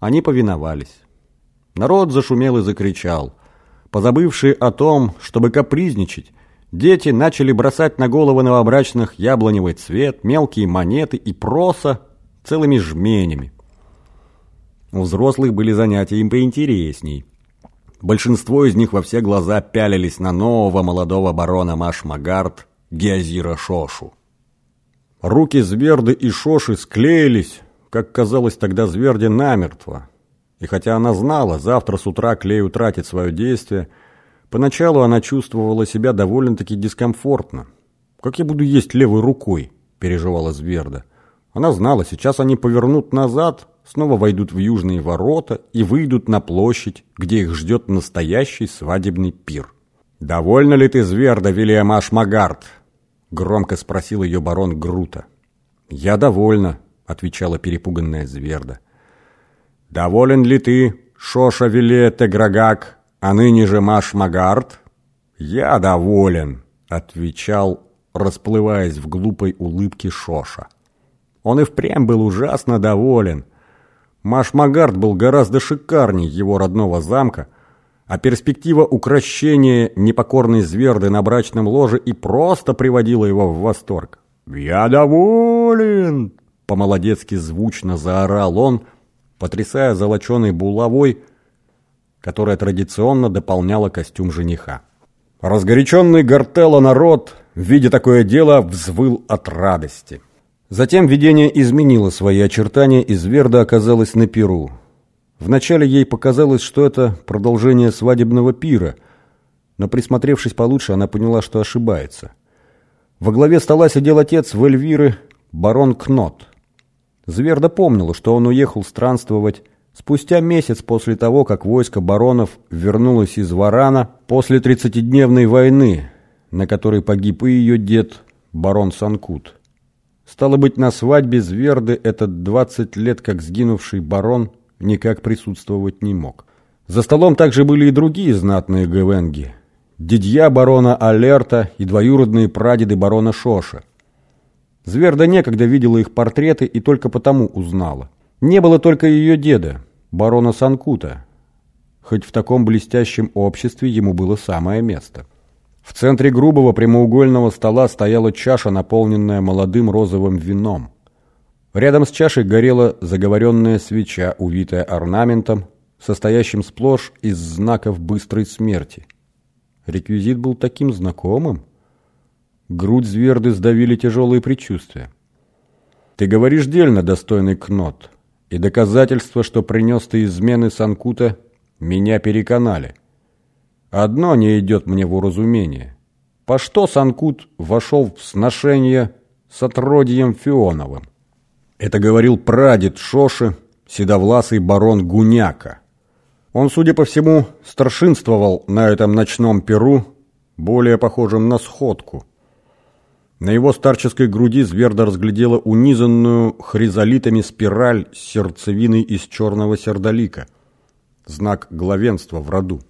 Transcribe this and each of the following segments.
Они повиновались. Народ зашумел и закричал. Позабывшие о том, чтобы капризничать, дети начали бросать на головы новобрачных яблоневый цвет, мелкие монеты и проса целыми жменями. У взрослых были занятия им поинтересней. Большинство из них во все глаза пялились на нового молодого барона Машмагард Геозира Шошу. Руки Зверды и Шоши склеились, как казалось тогда Зверде намертво. И хотя она знала, завтра с утра клей утратит свое действие, поначалу она чувствовала себя довольно-таки дискомфортно. «Как я буду есть левой рукой?» – переживала Зверда. Она знала, сейчас они повернут назад, снова войдут в южные ворота и выйдут на площадь, где их ждет настоящий свадебный пир. «Довольна ли ты, Зверда, Вильям Ашмагард?» — громко спросил ее барон Грута. «Я довольна», — отвечала перепуганная Зверда. «Доволен ли ты, Шоша Виле Теграгак, а ныне же Маш Магард?» «Я доволен», — отвечал, расплываясь в глупой улыбке Шоша. Он и впрямь был ужасно доволен. Маш Магард был гораздо шикарней его родного замка — а перспектива укращения непокорной зверды на брачном ложе и просто приводила его в восторг. «Я доволен!» — по-молодецки звучно заорал он, потрясая золоченой булавой, которая традиционно дополняла костюм жениха. Разгоряченный Гартелло народ, видя такое дело, взвыл от радости. Затем видение изменило свои очертания, и Зверда оказалась на Перу. Вначале ей показалось, что это продолжение свадебного пира, но присмотревшись получше, она поняла, что ошибается. Во главе стола сидел отец Вельвиры, барон Кнот. Зверда помнила, что он уехал странствовать спустя месяц после того, как войско баронов вернулось из Варана после тридцатидневной войны, на которой погиб и ее дед, барон Санкут. Стало быть, на свадьбе Зверды этот двадцать лет как сгинувший барон никак присутствовать не мог. За столом также были и другие знатные гвенги. Дедья барона Алерта и двоюродные прадеды барона Шоша. Зверда некогда видела их портреты и только потому узнала. Не было только ее деда, барона Санкута, хоть в таком блестящем обществе ему было самое место. В центре грубого прямоугольного стола стояла чаша, наполненная молодым розовым вином. Рядом с чашей горела заговоренная свеча, увитая орнаментом, состоящим сплошь из знаков быстрой смерти. Реквизит был таким знакомым. Грудь зверды сдавили тяжелые предчувствия. «Ты говоришь дельно, достойный Кнот, и доказательства, что принес ты измены Санкута, меня переконали. Одно не идет мне в уразумение. По что Санкут вошел в сношение с отродьем Фионовым?» Это говорил прадед Шоши, седовласый барон Гуняка. Он, судя по всему, старшинствовал на этом ночном перу, более похожем на сходку. На его старческой груди Зверда разглядела унизанную хризолитами спираль с сердцевиной из черного сердолика. Знак главенства в роду.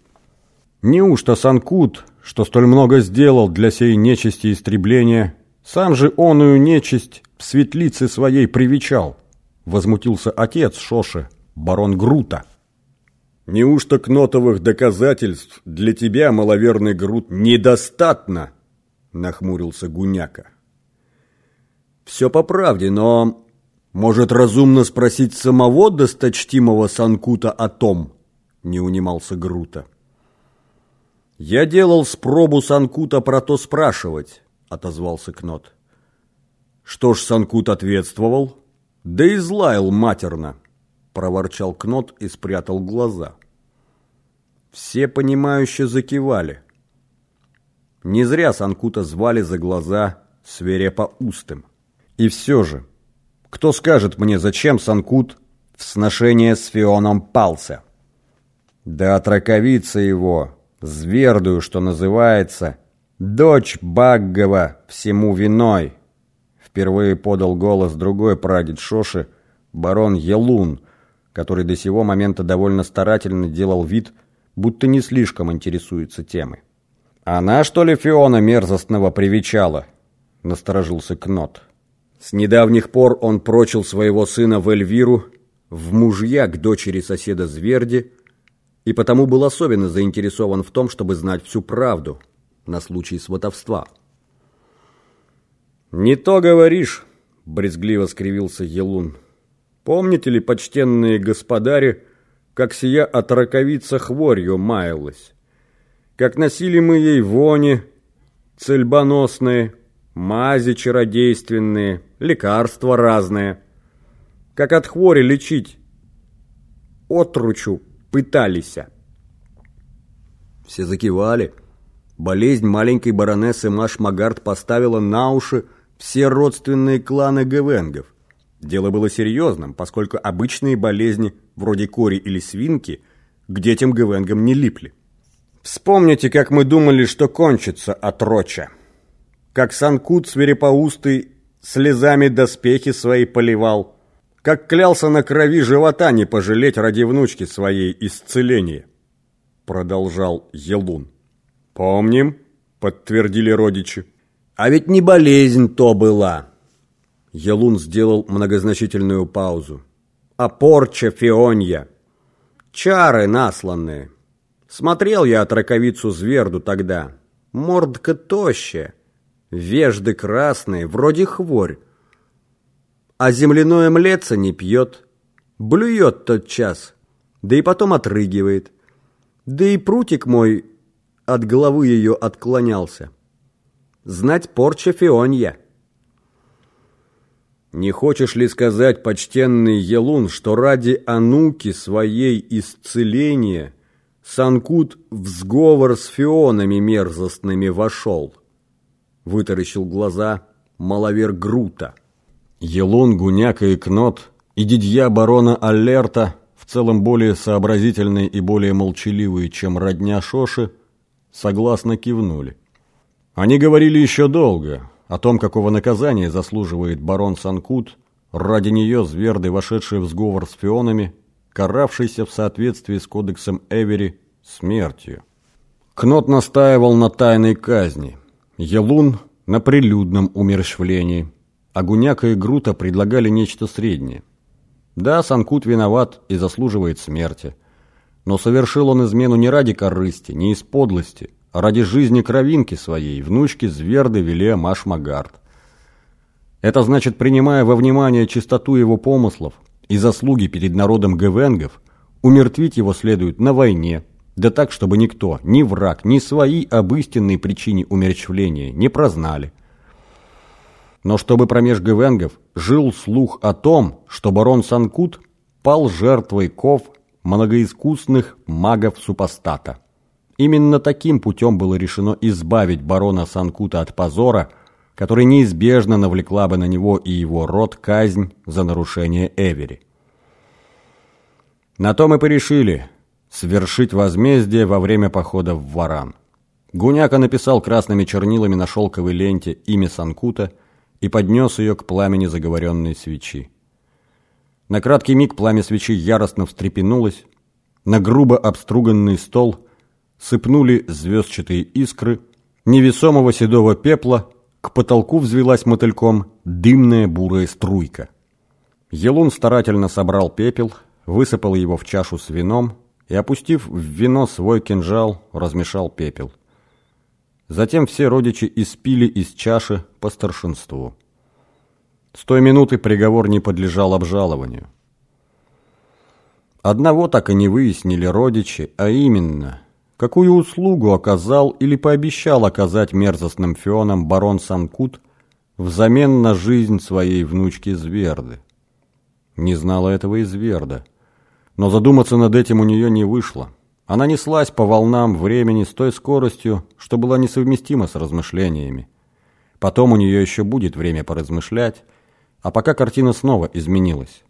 Неужто Санкут, что столь много сделал для сей нечисти истребления, сам же оную нечисть в светлице своей привечал, возмутился отец Шоши, барон Грута. Неужто кнотовых доказательств для тебя, маловерный Грут, недостатно? Нахмурился Гуняка. Все по правде, но может разумно спросить самого досточтимого Санкута о том, не унимался Грута. Я делал спробу Санкута про то спрашивать, — отозвался Кнот. «Что ж Санкут ответствовал?» «Да и злаял матерно», — проворчал Кнот и спрятал глаза. Все понимающе закивали. Не зря Санкута звали за глаза свирепо устым. И все же, кто скажет мне, зачем Санкут в сношение с Фионом пался? Да отраковица его, звердую, что называется, — «Дочь Баггова всему виной!» Впервые подал голос другой прадед Шоши, барон Елун, который до сего момента довольно старательно делал вид, будто не слишком интересуется темой. «Она, что ли, Фиона мерзостного привечала?» — насторожился Кнот. С недавних пор он прочил своего сына в Эльвиру, в мужья к дочери соседа Зверди и потому был особенно заинтересован в том, чтобы знать всю правду на случай сватовства. «Не то говоришь», — брезгливо скривился Елун. «Помните ли, почтенные господари, как сия отраковица хворью маялась? Как носили мы ей вони, цельбоносные, мази чародейственные, лекарства разные. Как от хвори лечить? Отручу пытались. Все закивали. Болезнь маленькой баронессы Маш Магард поставила на уши все родственные кланы Гевенгов. Дело было серьезным, поскольку обычные болезни, вроде кори или свинки, к детям Гевенгам не липли. Вспомните, как мы думали, что кончится отроча. Как Санкут свирепоустый слезами доспехи свои поливал, как клялся на крови живота не пожалеть ради внучки своей исцеления. Продолжал Елун. Помним, подтвердили родичи. А ведь не болезнь то была. Елун сделал многозначительную паузу. А порча Фионья. Чары насланные. Смотрел я от раковицу Зверду тогда. Мордка тощая, вежды красные, вроде хворь. А земляное млеца не пьет, блюет тот час, да и потом отрыгивает. Да и прутик мой от головы ее отклонялся. Знать порча Фионья. Не хочешь ли сказать, почтенный Елун, что ради Ануки своей исцеления – Санкут в сговор с фионами мерзостными вошел. Вытаращил глаза маловер Грута. Елун, Гуняка и Кнот и дидья барона Алерта, в целом более сообразительные и более молчаливые, чем родня Шоши, согласно кивнули. Они говорили еще долго о том, какого наказания заслуживает барон Санкут ради нее, зверды, вошедшие в сговор с фионами, каравшийся в соответствии с кодексом Эвери смертью. Кнот настаивал на тайной казни, Елун – на прилюдном умерщвлении, а Гуняка и Грута предлагали нечто среднее. Да, Санкут виноват и заслуживает смерти, но совершил он измену не ради корысти, не из подлости, а ради жизни кровинки своей, внучки Зверды Веле Машмагард. Это значит, принимая во внимание чистоту его помыслов, и заслуги перед народом гевенгов, умертвить его следует на войне, да так, чтобы никто, ни враг, ни свои об истинной причине умерщвления не прознали. Но чтобы промеж гевенгов жил слух о том, что барон Санкут пал жертвой ков многоискусных магов-супостата. Именно таким путем было решено избавить барона Санкута от позора, который неизбежно навлекла бы на него и его род казнь за нарушение Эвери. На то мы порешили свершить возмездие во время похода в Варан. Гуняка написал красными чернилами на шелковой ленте имя Санкута и поднес ее к пламени заговоренной свечи. На краткий миг пламя свечи яростно встрепенулось, на грубо обструганный стол сыпнули звездчатые искры, невесомого седого пепла к потолку взвелась мотыльком дымная бурая струйка. Елун старательно собрал пепел, высыпал его в чашу с вином и, опустив в вино свой кинжал, размешал пепел. Затем все родичи испили из чаши по старшинству. С той минуты приговор не подлежал обжалованию. Одного так и не выяснили родичи, а именно, какую услугу оказал или пообещал оказать мерзостным фионам барон Санкут взамен на жизнь своей внучки Зверды. Не знала этого и Зверда. Но задуматься над этим у нее не вышло. Она неслась по волнам времени с той скоростью, что была несовместима с размышлениями. Потом у нее еще будет время поразмышлять, а пока картина снова изменилась.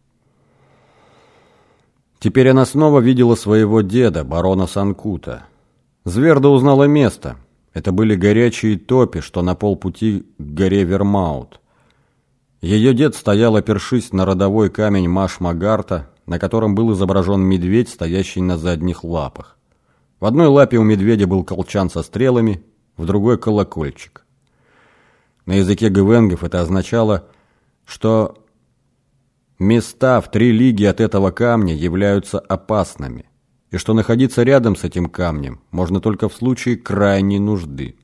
Теперь она снова видела своего деда, барона Санкута. Зверда узнала место. Это были горячие топи, что на полпути к горе Вермаут. Ее дед стоял, опершись на родовой камень Маш-Магарта, на котором был изображен медведь, стоящий на задних лапах. В одной лапе у медведя был колчан со стрелами, в другой – колокольчик. На языке гвенгов это означало, что места в три лиги от этого камня являются опасными, и что находиться рядом с этим камнем можно только в случае крайней нужды.